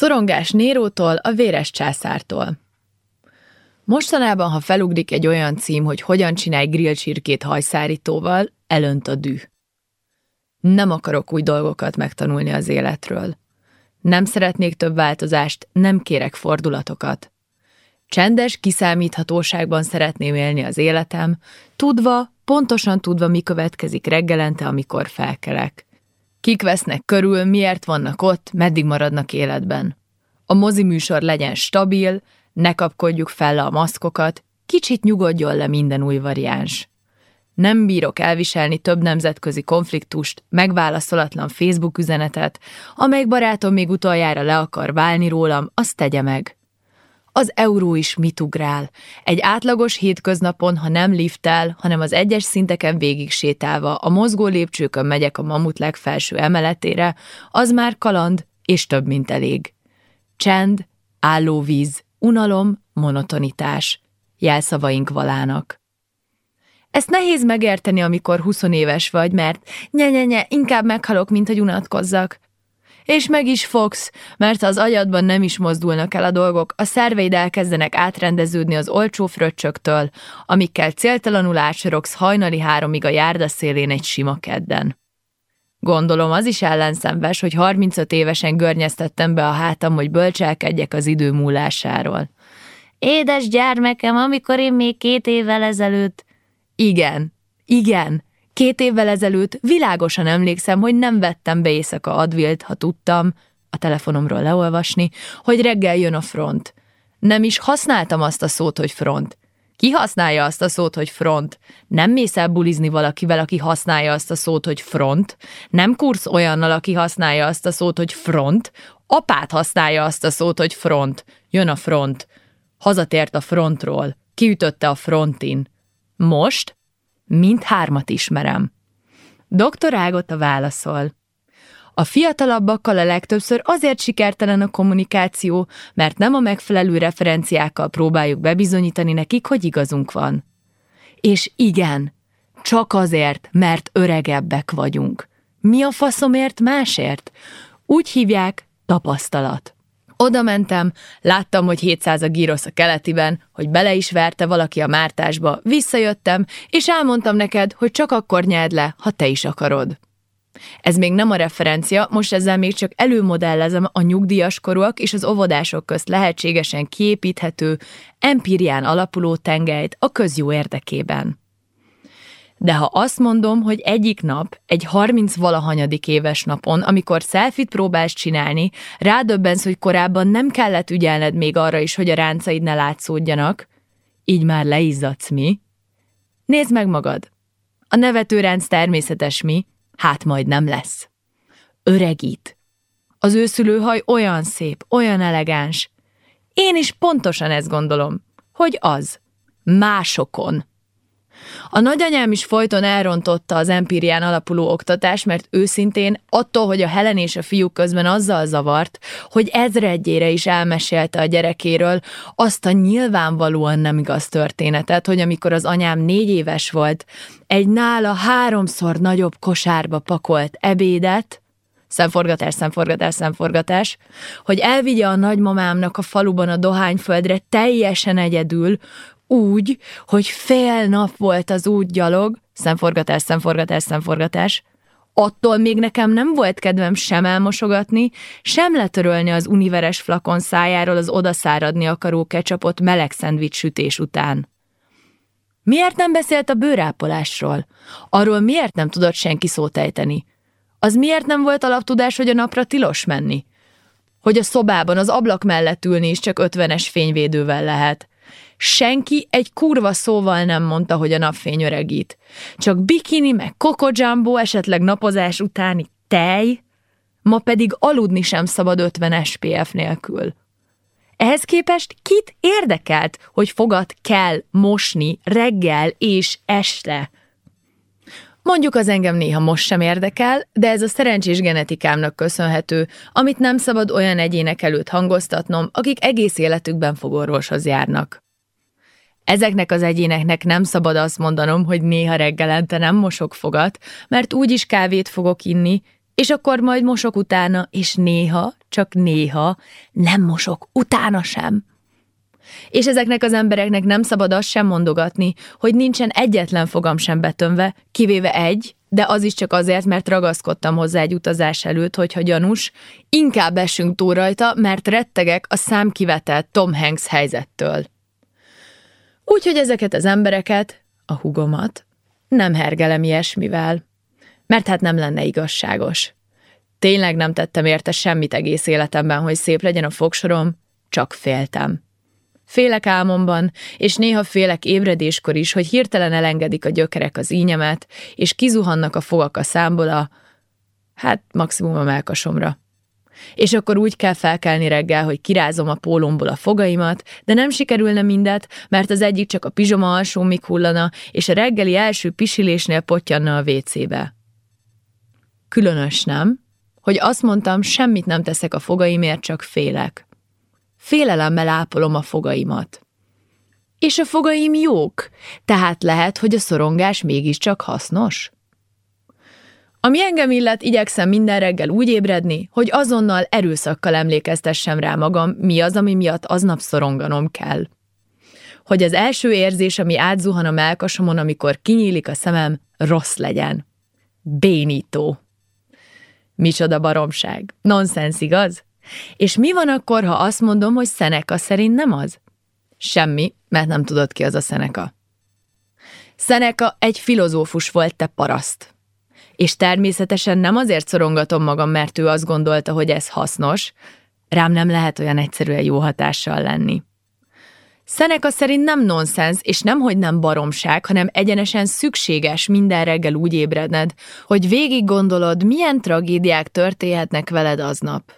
Szorongás Nérótól a véres császártól. Mostanában, ha felugrik egy olyan cím, hogy hogyan csinálj grillcsirkét hajszárítóval, elönt a dű. Nem akarok új dolgokat megtanulni az életről. Nem szeretnék több változást, nem kérek fordulatokat. Csendes kiszámíthatóságban szeretném élni az életem, tudva, pontosan tudva, mi következik reggelente, amikor felkelek. Kik vesznek körül, miért vannak ott, meddig maradnak életben. A mozi műsor legyen stabil, ne kapkodjuk fel a maszkokat, kicsit nyugodjon le minden új variáns. Nem bírok elviselni több nemzetközi konfliktust, megválaszolatlan Facebook üzenetet, amelyik barátom még utoljára le akar válni rólam, azt tegye meg. Az euró is mit ugrál? Egy átlagos hétköznapon, ha nem liftel, hanem az egyes szinteken végig sétálva, a mozgó lépcsőkön megyek a mamut legfelső emeletére, az már kaland, és több, mint elég. Csend, állóvíz, unalom, monotonitás. Jelszavaink valának. Ezt nehéz megérteni, amikor 20 éves vagy, mert nye-nye-nye, inkább meghalok, mint hogy unatkozzak. És meg is fogsz, mert az agyadban nem is mozdulnak el a dolgok, a szerveid elkezdenek átrendeződni az olcsó fröccsöktől, amikkel céltalanul átsorogsz hajnali háromig a járda szélén egy sima kedden. Gondolom az is ellenszenves, hogy 35 évesen görnyeztettem be a hátam, hogy bölcselkedjek az idő múlásáról. Édes gyermekem, amikor én még két évvel ezelőtt... Igen, igen, Két évvel ezelőtt világosan emlékszem, hogy nem vettem be éjszaka advilt, ha tudtam, a telefonomról leolvasni, hogy reggel jön a front. Nem is használtam azt a szót, hogy front. Ki használja azt a szót, hogy front? Nem mész el bulizni valakivel, aki használja azt a szót, hogy front. Nem kursz olyannal, aki használja azt a szót, hogy front. Apát használja azt a szót, hogy front. Jön a front. Hazatért a frontról. Kiütötte a frontin. Most Mind hármat ismerem. Doktor Ágota válaszol. A fiatalabbakkal a legtöbbször azért sikertelen a kommunikáció, mert nem a megfelelő referenciákkal próbáljuk bebizonyítani nekik, hogy igazunk van. És igen, csak azért, mert öregebbek vagyunk. Mi a faszomért másért? Úgy hívják tapasztalat. Oda mentem, láttam, hogy 700 a gírosz a keletiben, hogy bele is verte valaki a mártásba, visszajöttem, és elmondtam neked, hogy csak akkor nyerd le, ha te is akarod. Ez még nem a referencia, most ezzel még csak előmodellezem a nyugdíjas korúak és az óvodások közt lehetségesen kiépíthető, empírián alapuló tengelyt a közjó érdekében. De ha azt mondom, hogy egyik nap, egy 30 valahanyadik éves napon, amikor szelfit próbálsz csinálni, rádöbbensz, hogy korábban nem kellett ügyelned még arra is, hogy a ráncaid ne látszódjanak, így már leizzadsz mi? Nézd meg magad! A nevetőránc természetes mi, hát majd nem lesz. Öregít. Az őszülőhaj olyan szép, olyan elegáns. Én is pontosan ezt gondolom, hogy az. Másokon. A nagyanyám is folyton elrontotta az empírián alapuló oktatást, mert őszintén attól, hogy a Helen és a fiúk közben azzal zavart, hogy ezredjére is elmesélte a gyerekéről azt a nyilvánvalóan nem igaz történetet, hogy amikor az anyám négy éves volt, egy nála háromszor nagyobb kosárba pakolt ebédet, szemforgatás, szemforgatás, szemforgatás, hogy elvigye a nagymamámnak a faluban a dohányföldre teljesen egyedül, úgy, hogy fél nap volt az út gyalog, szemforgatás, szemforgatás, szemforgatás, attól még nekem nem volt kedvem sem elmosogatni, sem letörölni az univeres flakon szájáról az odaszáradni akaró kecsapot meleg szendvics sütés után. Miért nem beszélt a bőrápolásról? Arról miért nem tudott senki szót ejteni? Az miért nem volt alaptudás, hogy a napra tilos menni? Hogy a szobában az ablak mellett ülni is csak ötvenes fényvédővel lehet. Senki egy kurva szóval nem mondta, hogy a napfény öregít. Csak bikini, meg kokojambó, esetleg napozás utáni tej, ma pedig aludni sem szabad 50 SPF nélkül. Ehhez képest kit érdekelt, hogy fogat kell mosni reggel és este? Mondjuk az engem néha most sem érdekel, de ez a szerencsés genetikámnak köszönhető, amit nem szabad olyan egyének előtt hangoztatnom, akik egész életükben fogorvoshoz járnak. Ezeknek az egyéneknek nem szabad azt mondanom, hogy néha reggelente nem mosok fogat, mert úgyis kávét fogok inni, És akkor majd mosok utána, és néha, csak néha nem mosok utána sem. És ezeknek az embereknek nem szabad azt sem mondogatni, hogy nincsen egyetlen fogam sem betömve, kivéve egy, de az is csak azért, mert ragaszkodtam hozzá egy utazás előtt, hogyha gyanús, inkább esünk túl rajta, mert rettegek a számkivetett Tom Hanks helyzettől. Úgyhogy ezeket az embereket, a hugomat, nem hergelem ilyesmivel, mert hát nem lenne igazságos. Tényleg nem tettem érte semmit egész életemben, hogy szép legyen a fogsorom, csak féltem. Félek álmomban, és néha félek ébredéskor is, hogy hirtelen elengedik a gyökerek az ínyemet, és kizuhannak a fogak a számból a, hát maximum a melkasomra. És akkor úgy kell felkelni reggel, hogy kirázom a pólomból a fogaimat, de nem sikerülne mindet, mert az egyik csak a pizsoma alsómig hullana, és a reggeli első pisilésnél potyanna a vécébe. Különös, nem? Hogy azt mondtam, semmit nem teszek a fogaimért, csak félek. Félelemmel ápolom a fogaimat. És a fogaim jók, tehát lehet, hogy a szorongás mégiscsak hasznos? Ami engem illet, igyekszem minden reggel úgy ébredni, hogy azonnal erőszakkal emlékeztessem rá magam, mi az, ami miatt aznap szoronganom kell. Hogy az első érzés, ami átzuhan a melkasomon, amikor kinyílik a szemem, rossz legyen. Bénító. Micsoda baromság. Nonsens, igaz? És mi van akkor, ha azt mondom, hogy Szeneka szerint nem az? Semmi, mert nem tudod ki az a Szeneka. Szeneka egy filozófus volt, te paraszt. És természetesen nem azért szorongatom magam, mert ő azt gondolta, hogy ez hasznos, rám nem lehet olyan egyszerűen jó hatással lenni. Szeneka szerint nem nonsens, és nem, hogy nem baromság, hanem egyenesen szükséges minden reggel úgy ébredned, hogy végig gondolod, milyen tragédiák történhetnek veled aznap.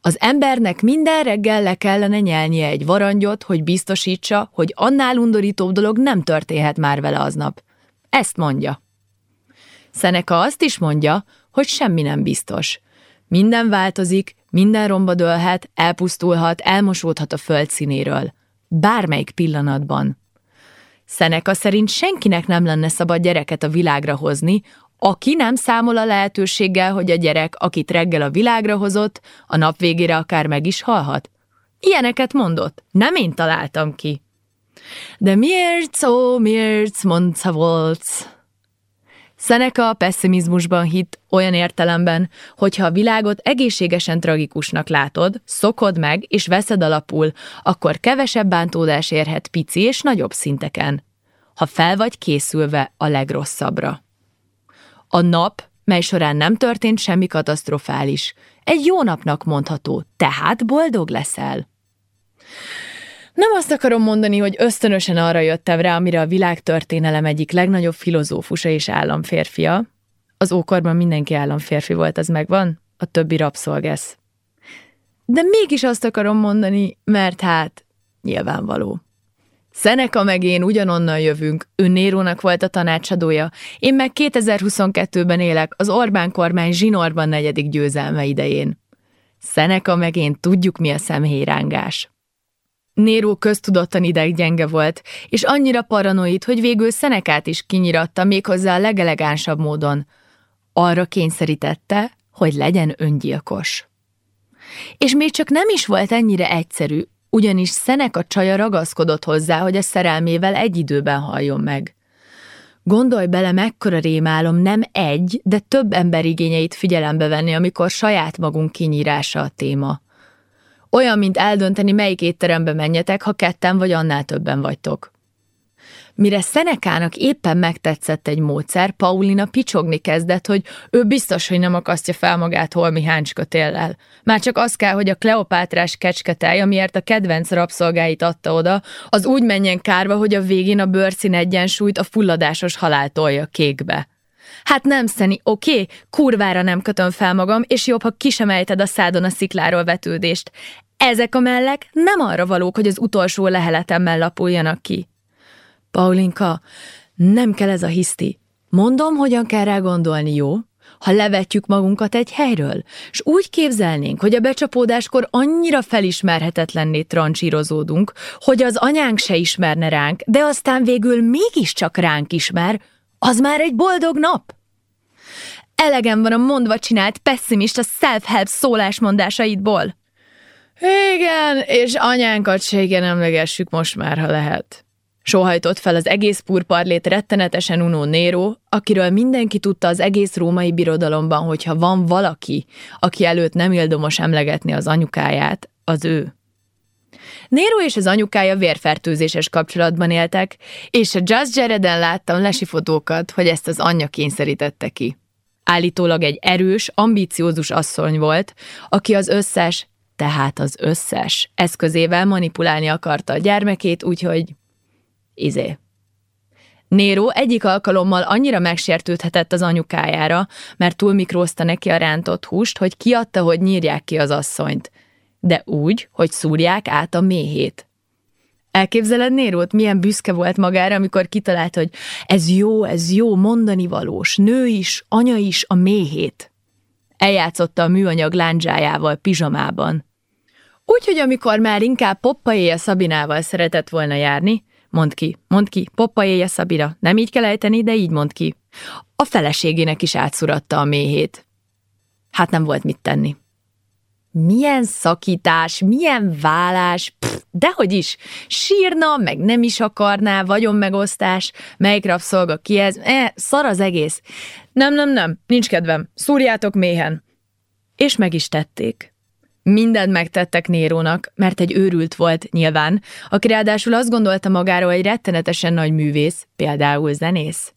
Az embernek minden reggel le kellene nyelnie egy varangyot, hogy biztosítsa, hogy annál undorítóbb dolog nem történhet már vele aznap. Ezt mondja. Szeneka azt is mondja, hogy semmi nem biztos. Minden változik, minden romba dőlhet, elpusztulhat, elmosódhat a föld színéről. Bármelyik pillanatban. Szeneka szerint senkinek nem lenne szabad gyereket a világra hozni, aki nem számol a lehetőséggel, hogy a gyerek, akit reggel a világra hozott, a nap végére akár meg is halhat? Ilyeneket mondott, nem én találtam ki. De miért, ó, miért, mondta volt? Szeneka a pessimizmusban hitt olyan értelemben, hogy ha a világot egészségesen tragikusnak látod, szokod meg és veszed alapul, akkor kevesebb bántódás érhet pici és nagyobb szinteken, ha fel vagy készülve a legrosszabbra. A nap, mely során nem történt semmi katasztrofális, egy jó napnak mondható, tehát boldog leszel. Nem azt akarom mondani, hogy ösztönösen arra jöttem rá, amire a világtörténelem egyik legnagyobb filozófusa és államférfia. Az ókorban mindenki államférfi volt, az megvan, a többi rabszolgesz. De mégis azt akarom mondani, mert hát nyilvánvaló. Szeneka meg én ugyanonnan jövünk, ő Nérónak volt a tanácsadója, én meg 2022-ben élek az Orbán kormány zsinórban negyedik győzelme idején. Szeneka meg én tudjuk, mi a szemhéjrángás. Néró köztudottan ideggyenge volt, és annyira paranoid, hogy végül Szenekát is kinyiratta méghozzá a legelegánsabb módon. Arra kényszerítette, hogy legyen öngyilkos. És még csak nem is volt ennyire egyszerű, ugyanis Szeneka csaja ragaszkodott hozzá, hogy a szerelmével egy időben halljon meg. Gondolj bele, mekkora rémálom nem egy, de több ember igényeit figyelembe venni, amikor saját magunk kinyírása a téma. Olyan, mint eldönteni, melyik étterembe menjetek, ha ketten vagy annál többen vagytok. Mire Szenekának éppen megtetszett egy módszer, Paulina picsogni kezdett, hogy ő biztos, hogy nem akasztja fel magát holmi háncska téllel. Már csak az kell, hogy a kleopátrás kecsketej, amiért a kedvenc rabszolgáit adta oda, az úgy menjen kárba, hogy a végén a bőrszín egyensúlyt a fulladásos halál tolja kékbe. Hát nem, Szeni, oké, okay, kurvára nem kötöm fel magam, és jobb, ha kisemejted a szádon a szikláról vetődést. Ezek a mellek nem arra valók, hogy az utolsó leheletemmel lapuljanak ki. Paulinka, nem kell ez a hiszti. Mondom, hogyan kell rá gondolni, jó? Ha levetjük magunkat egy helyről, és úgy képzelnénk, hogy a becsapódáskor annyira felismerhetetlenné trancsírozódunk, hogy az anyánk se ismerne ránk, de aztán végül mégiscsak ránk ismer, az már egy boldog nap. Elegem van a mondva csinált pessimista self-help szólásmondásaidból. Igen, és anyánkat se igen emlegessük most már, ha lehet. Sohajtott fel az egész purparlét rettenetesen unó Nero, akiről mindenki tudta az egész római birodalomban, hogyha van valaki, aki előtt nem ildomos emlegetni az anyukáját, az ő. Nero és az anyukája vérfertőzéses kapcsolatban éltek, és a Just Jareden láttam lesi fotókat, hogy ezt az anyja kényszerítette ki. Állítólag egy erős, ambiciózus asszony volt, aki az összes, tehát az összes eszközével manipulálni akarta a gyermekét, úgyhogy izé. Nero egyik alkalommal annyira megsértődhetett az anyukájára, mert túlmikrózta neki a rántott húst, hogy kiadta, hogy nyírják ki az asszonyt, de úgy, hogy szúrják át a méhét. Elképzeled Nérót, milyen büszke volt magára, amikor kitalált, hogy ez jó, ez jó, mondani valós, nő is, anya is a méhét. Eljátszotta a műanyag lándzsájával, pizsamában. Úgyhogy amikor már inkább Poppa Szabinával szeretett volna járni, Mond ki, mond ki, poppa éje Szabira. Nem így kell ejteni, de így mond ki. A feleségének is átszuratta a méhét. Hát nem volt mit tenni. Milyen szakítás, milyen vállás, pff, dehogy is, sírna, meg nem is akarná, vagyon megosztás, melyik rabszolga ki ez, e, szar az egész. Nem, nem, nem, nincs kedvem, szúrjátok méhen. És meg is tették. Mindent megtettek Nérónak, mert egy őrült volt nyilván, aki ráadásul azt gondolta magáról, hogy rettenetesen nagy művész, például zenész.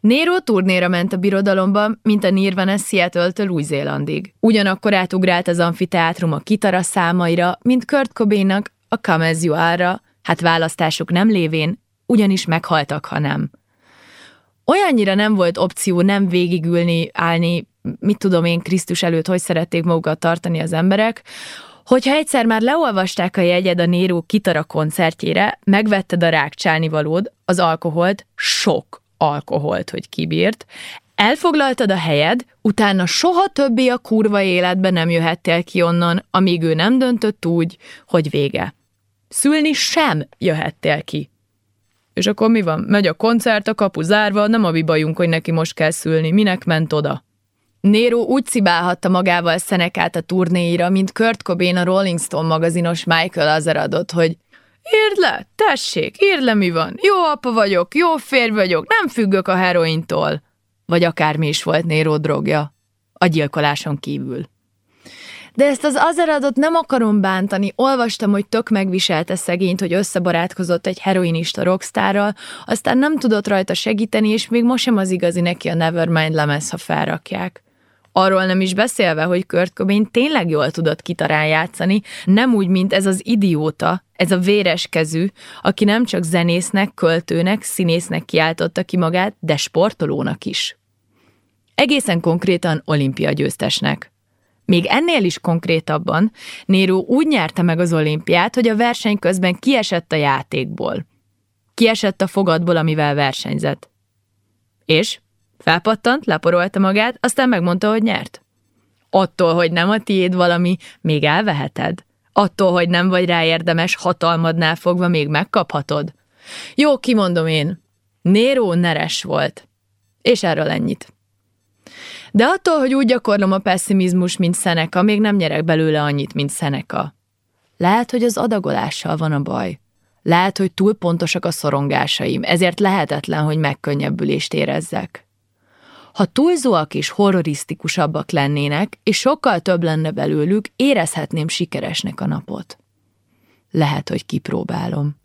Néró turnéra ment a birodalomba, mint a Nirvana Seattle-től Új-Zélandig. Ugyanakkor átugrált az amfiteátrum a kitara számaira, mint Kurt Cobainnak a Come As You Are-ra, hát választásuk nem lévén, ugyanis meghaltak, ha nem. Olyannyira nem volt opció nem végigülni, állni, mit tudom én, Krisztus előtt hogy szerették magukat tartani az emberek, Hogyha egyszer már leolvasták a jegyed a Néró kitara koncertjére, megvetted a rákcsálni valód, az alkoholt, sok alkoholt, hogy kibírt, elfoglaltad a helyed, utána soha többé a kurva életbe nem jöhettél ki onnan, amíg ő nem döntött úgy, hogy vége. Szülni sem jöhettél ki. És akkor mi van? Megy a koncert, a kapu zárva, nem a mi bajunk, hogy neki most kell szülni. Minek ment oda? Nero úgy szibálhatta magával Szenekát a turnéira, mint Kurt Cobain a Rolling Stone magazinos Michael Azeradot, hogy Írd le, tessék, írd le mi van. Jó apa vagyok, jó férj vagyok, nem függök a herointól. Vagy akármi is volt Nero drogja. A gyilkoláson kívül. De ezt az Azeradot nem akarom bántani, olvastam, hogy tök megviselte szegényt, hogy összebarátkozott egy heroinista rockstárral, aztán nem tudott rajta segíteni, és még most sem az igazi neki a Nevermind lemez, ha felrakják. Arról nem is beszélve, hogy Kurt Cobain tényleg jól tudott kitarán játszani, nem úgy, mint ez az idióta, ez a véres kezű, aki nem csak zenésznek, költőnek, színésznek kiáltotta ki magát, de sportolónak is. Egészen konkrétan olimpia győztesnek. Még ennél is konkrétabban, Néró úgy nyerte meg az olimpiát, hogy a verseny közben kiesett a játékból. Kiesett a fogadból, amivel versenyzett. És Felpattant, leporolta magát, aztán megmondta, hogy nyert. Attól, hogy nem a tiéd valami, még elveheted. Attól, hogy nem vagy rá érdemes, hatalmadnál fogva még megkaphatod. Jó, kimondom én. Néró neres volt. És erről ennyit. De attól, hogy úgy gyakorlom a pessimizmus, mint Szeneka, még nem nyerek belőle annyit, mint Szeneka. Lehet, hogy az adagolással van a baj. Lehet, hogy túl pontosak a szorongásaim, ezért lehetetlen, hogy megkönnyebbülést érezzek. Ha túlzóak és horrorisztikusabbak lennének, és sokkal több lenne belőlük, érezhetném sikeresnek a napot. Lehet, hogy kipróbálom.